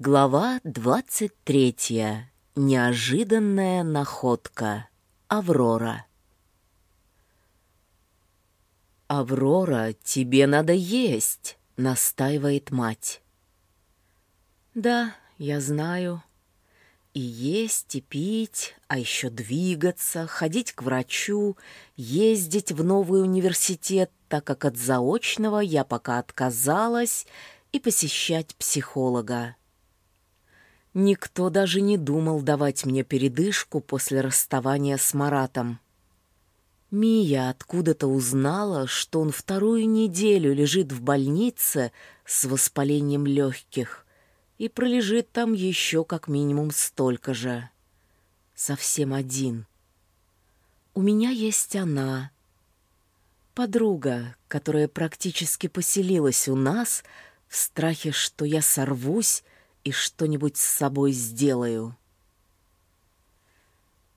Глава 23. Неожиданная находка. Аврора. «Аврора, тебе надо есть», — настаивает мать. «Да, я знаю. И есть, и пить, а еще двигаться, ходить к врачу, ездить в новый университет, так как от заочного я пока отказалась, и посещать психолога. Никто даже не думал давать мне передышку после расставания с Маратом. Мия откуда-то узнала, что он вторую неделю лежит в больнице с воспалением легких и пролежит там еще как минимум столько же. Совсем один. У меня есть она, подруга, которая практически поселилась у нас в страхе, что я сорвусь и что-нибудь с собой сделаю.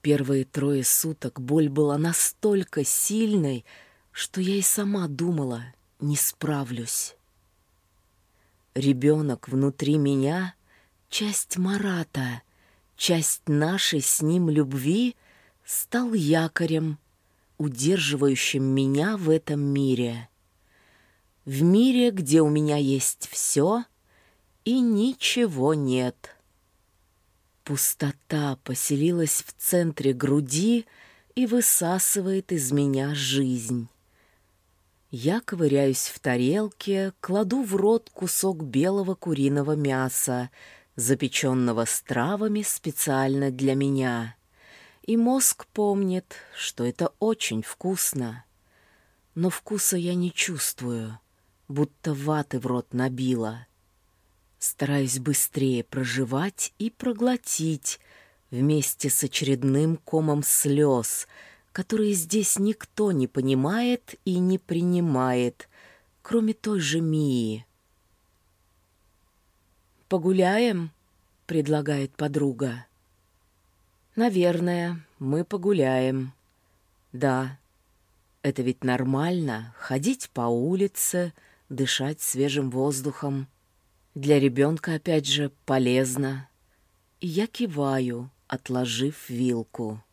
Первые трое суток боль была настолько сильной, что я и сама думала, не справлюсь. Ребенок внутри меня — часть Марата, часть нашей с ним любви — стал якорем, удерживающим меня в этом мире. В мире, где у меня есть все и ничего нет. Пустота поселилась в центре груди и высасывает из меня жизнь. Я ковыряюсь в тарелке, кладу в рот кусок белого куриного мяса, запеченного с травами специально для меня. И мозг помнит, что это очень вкусно. Но вкуса я не чувствую, будто ваты в рот набила стараясь быстрее проживать и проглотить вместе с очередным комом слез, которые здесь никто не понимает и не принимает, кроме той же Мии. «Погуляем?» — предлагает подруга. «Наверное, мы погуляем. Да, это ведь нормально — ходить по улице, дышать свежим воздухом». Для ребенка, опять же, полезно. И я киваю, отложив вилку.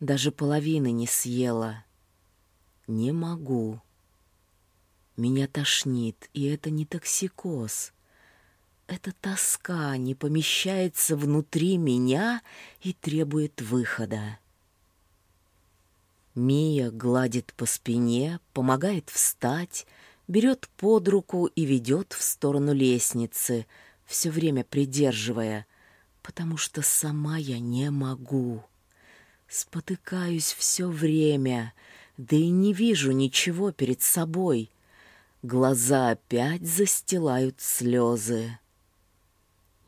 Даже половины не съела. Не могу. Меня тошнит, и это не токсикоз. Эта тоска не помещается внутри меня и требует выхода. Мия гладит по спине, помогает встать, берет под руку и ведет в сторону лестницы, все время придерживая, потому что сама я не могу. Спотыкаюсь все время, да и не вижу ничего перед собой. Глаза опять застилают слезы.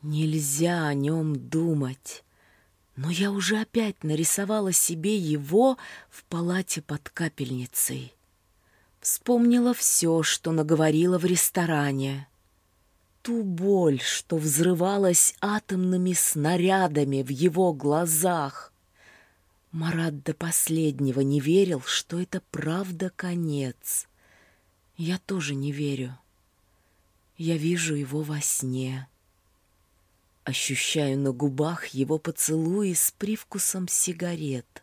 Нельзя о нем думать. Но я уже опять нарисовала себе его в палате под капельницей. Вспомнила все, что наговорила в ресторане. Ту боль, что взрывалась атомными снарядами в его глазах. Марат до последнего не верил, что это правда конец. Я тоже не верю. Я вижу его во сне. Ощущаю на губах его поцелуи с привкусом сигарет.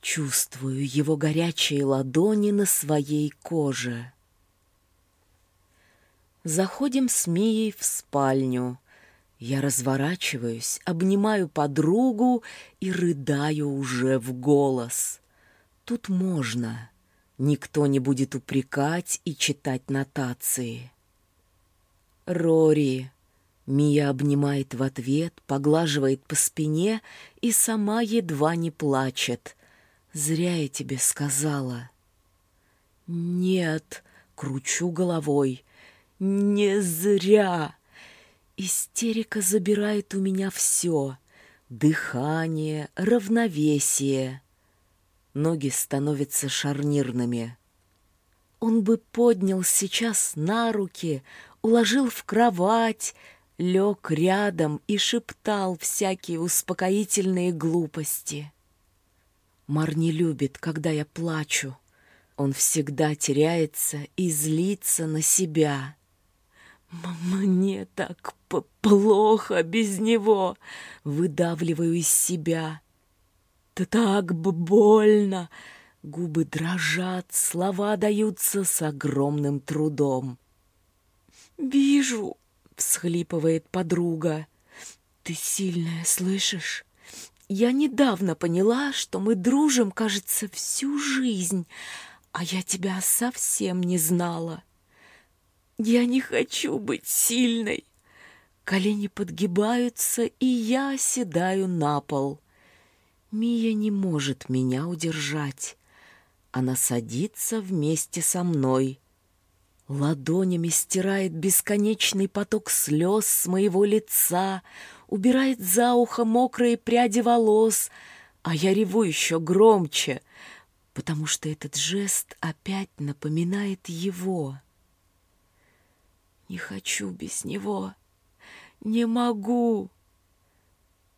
Чувствую его горячие ладони на своей коже. Заходим с Мией в спальню. Я разворачиваюсь, обнимаю подругу и рыдаю уже в голос. Тут можно. Никто не будет упрекать и читать нотации. Рори. Мия обнимает в ответ, поглаживает по спине и сама едва не плачет. Зря я тебе сказала. Нет, кручу головой. Не зря. Истерика забирает у меня все. Дыхание, равновесие. Ноги становятся шарнирными. Он бы поднял сейчас на руки, уложил в кровать, лег рядом и шептал всякие успокоительные глупости. Мар не любит, когда я плачу. Он всегда теряется и злится на себя. «Мне так плохо без него!» — выдавливаю из себя. «Да так больно!» Губы дрожат, слова даются с огромным трудом. «Вижу!» — всхлипывает подруга. «Ты сильная, слышишь? Я недавно поняла, что мы дружим, кажется, всю жизнь, а я тебя совсем не знала. Я не хочу быть сильной. Колени подгибаются, и я оседаю на пол. Мия не может меня удержать. Она садится вместе со мной. Ладонями стирает бесконечный поток слез с моего лица, убирает за ухо мокрые пряди волос, а я реву еще громче, потому что этот жест опять напоминает его. Не хочу без него. Не могу.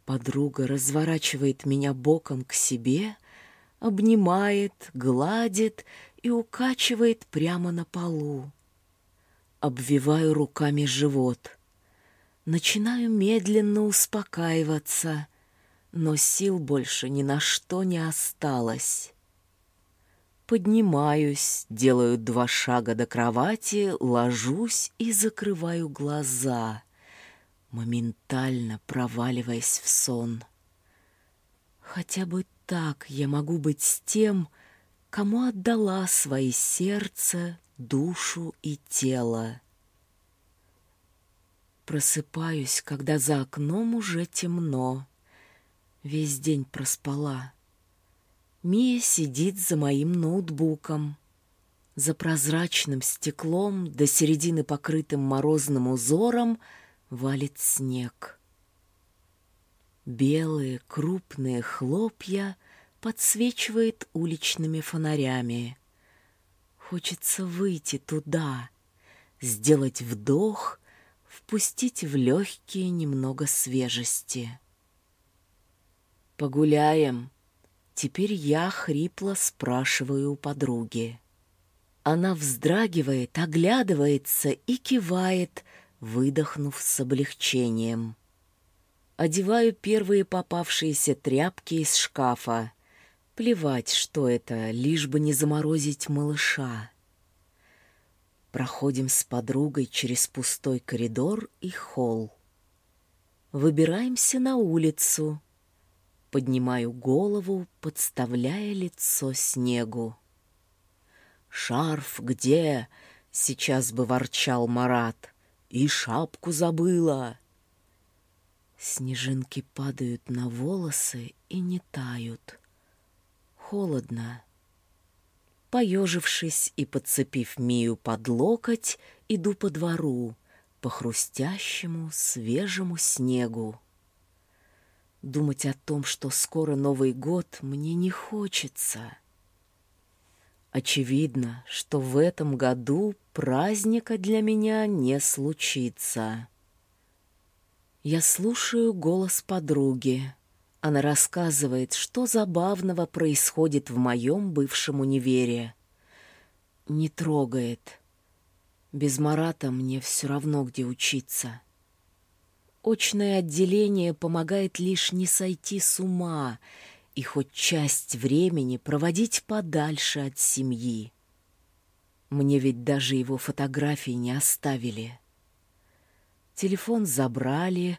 Подруга разворачивает меня боком к себе, обнимает, гладит и укачивает прямо на полу. Обвиваю руками живот. Начинаю медленно успокаиваться, но сил больше ни на что не осталось. Поднимаюсь, делаю два шага до кровати, ложусь и закрываю глаза, моментально проваливаясь в сон. Хотя бы так я могу быть с тем, кому отдала свои сердце, душу и тело. Просыпаюсь, когда за окном уже темно. Весь день проспала. Мия сидит за моим ноутбуком. За прозрачным стеклом до середины покрытым морозным узором валит снег. Белые крупные хлопья подсвечивает уличными фонарями. Хочется выйти туда, сделать вдох, впустить в легкие немного свежести. «Погуляем», Теперь я хрипло спрашиваю у подруги. Она вздрагивает, оглядывается и кивает, выдохнув с облегчением. Одеваю первые попавшиеся тряпки из шкафа. Плевать, что это, лишь бы не заморозить малыша. Проходим с подругой через пустой коридор и холл. Выбираемся на улицу. Поднимаю голову, подставляя лицо снегу. «Шарф где?» — сейчас бы ворчал Марат. «И шапку забыла!» Снежинки падают на волосы и не тают. Холодно. Поежившись и подцепив Мию под локоть, иду по двору, по хрустящему свежему снегу. Думать о том, что скоро Новый год, мне не хочется. Очевидно, что в этом году праздника для меня не случится. Я слушаю голос подруги. Она рассказывает, что забавного происходит в моем бывшем универе. Не трогает. Без Марата мне все равно, где учиться. Очное отделение помогает лишь не сойти с ума и хоть часть времени проводить подальше от семьи. Мне ведь даже его фотографии не оставили. Телефон забрали,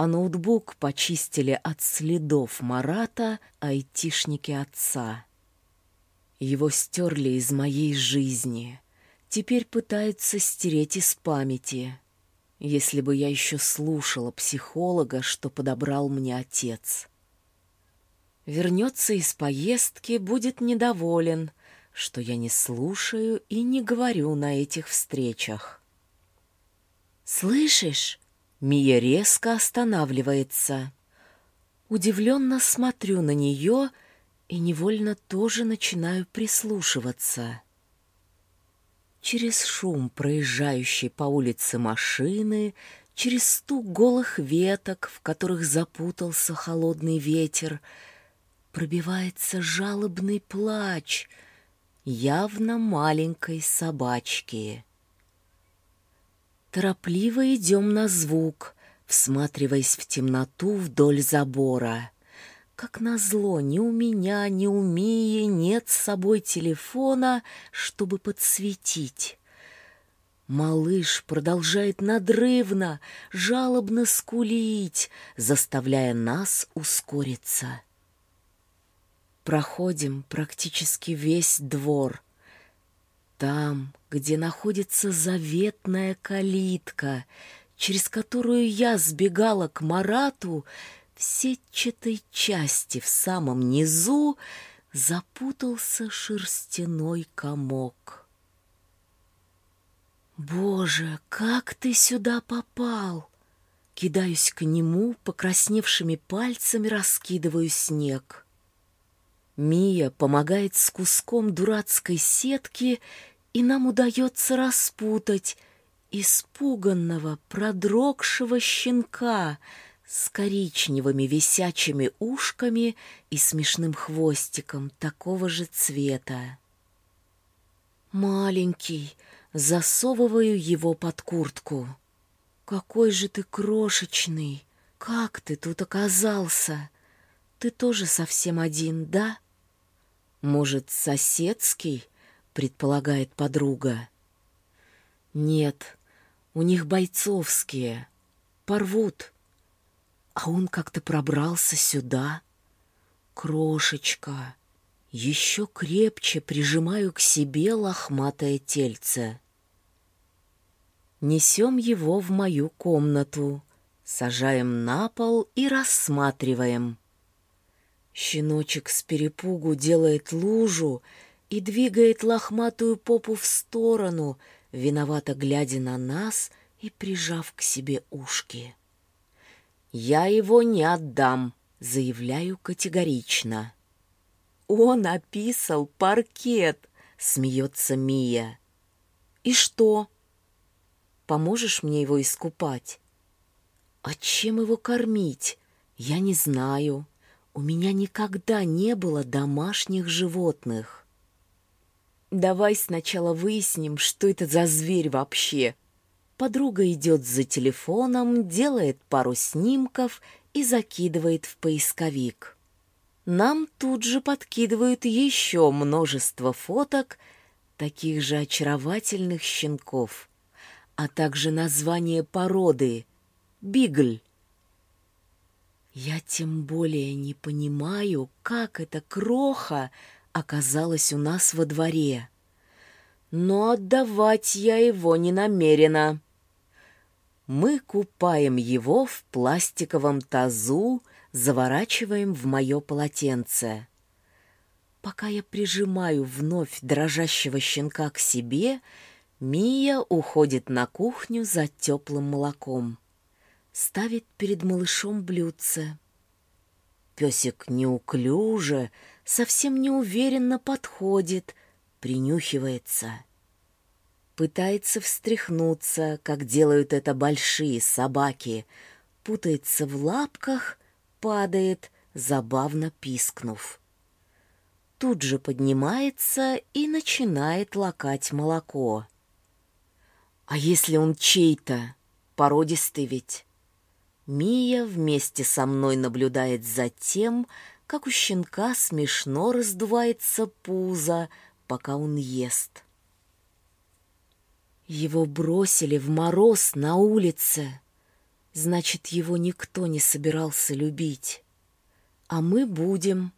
а ноутбук почистили от следов Марата айтишники отца. Его стерли из моей жизни, теперь пытаются стереть из памяти — если бы я еще слушала психолога, что подобрал мне отец. Вернется из поездки, будет недоволен, что я не слушаю и не говорю на этих встречах. «Слышишь?» Мия резко останавливается. Удивленно смотрю на нее и невольно тоже начинаю прислушиваться. Через шум проезжающей по улице машины, через стук голых веток, в которых запутался холодный ветер, пробивается жалобный плач, явно маленькой собачки. Торопливо идем на звук, всматриваясь в темноту вдоль забора. Как назло, ни у меня, ни у Мии нет с собой телефона, чтобы подсветить. Малыш продолжает надрывно, жалобно скулить, заставляя нас ускориться. Проходим практически весь двор. Там, где находится заветная калитка, через которую я сбегала к Марату, в сетчатой части в самом низу запутался шерстяной комок. «Боже, как ты сюда попал!» Кидаюсь к нему, покрасневшими пальцами раскидываю снег. Мия помогает с куском дурацкой сетки, и нам удается распутать испуганного, продрогшего щенка с коричневыми висячими ушками и смешным хвостиком такого же цвета. Маленький, засовываю его под куртку. «Какой же ты крошечный! Как ты тут оказался? Ты тоже совсем один, да?» «Может, соседский?» — предполагает подруга. «Нет, у них бойцовские. Порвут. А он как-то пробрался сюда. Крошечка. Еще крепче прижимаю к себе лохматое тельце. Несем его в мою комнату, сажаем на пол и рассматриваем. Щеночек с перепугу делает лужу и двигает лохматую попу в сторону, виновато глядя на нас и прижав к себе ушки. «Я его не отдам», — заявляю категорично. «Он описал паркет», — смеется Мия. «И что? Поможешь мне его искупать?» «А чем его кормить? Я не знаю. У меня никогда не было домашних животных. Давай сначала выясним, что это за зверь вообще. Подруга идет за телефоном, делает пару снимков и закидывает в поисковик. Нам тут же подкидывают еще множество фоток таких же очаровательных щенков, а также название породы — бигль. Я тем более не понимаю, как эта кроха оказалась у нас во дворе. Но отдавать я его не намерена. Мы купаем его в пластиковом тазу, заворачиваем в мое полотенце. Пока я прижимаю вновь дрожащего щенка к себе, Мия уходит на кухню за теплым молоком ставит перед малышом блюдце. Песик неуклюже, совсем неуверенно подходит, принюхивается. Пытается встряхнуться, как делают это большие собаки, путается в лапках, падает, забавно пискнув. Тут же поднимается и начинает лакать молоко. А если он чей-то, породистый ведь? Мия вместе со мной наблюдает за тем, как у щенка смешно раздувается пузо, пока он ест. Его бросили в мороз на улице. Значит, его никто не собирался любить. А мы будем.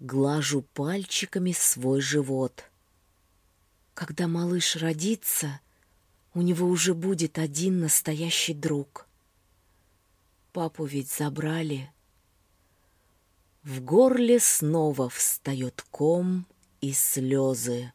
Глажу пальчиками свой живот. Когда малыш родится, у него уже будет один настоящий друг. Папу ведь забрали. В горле снова встает ком и слезы.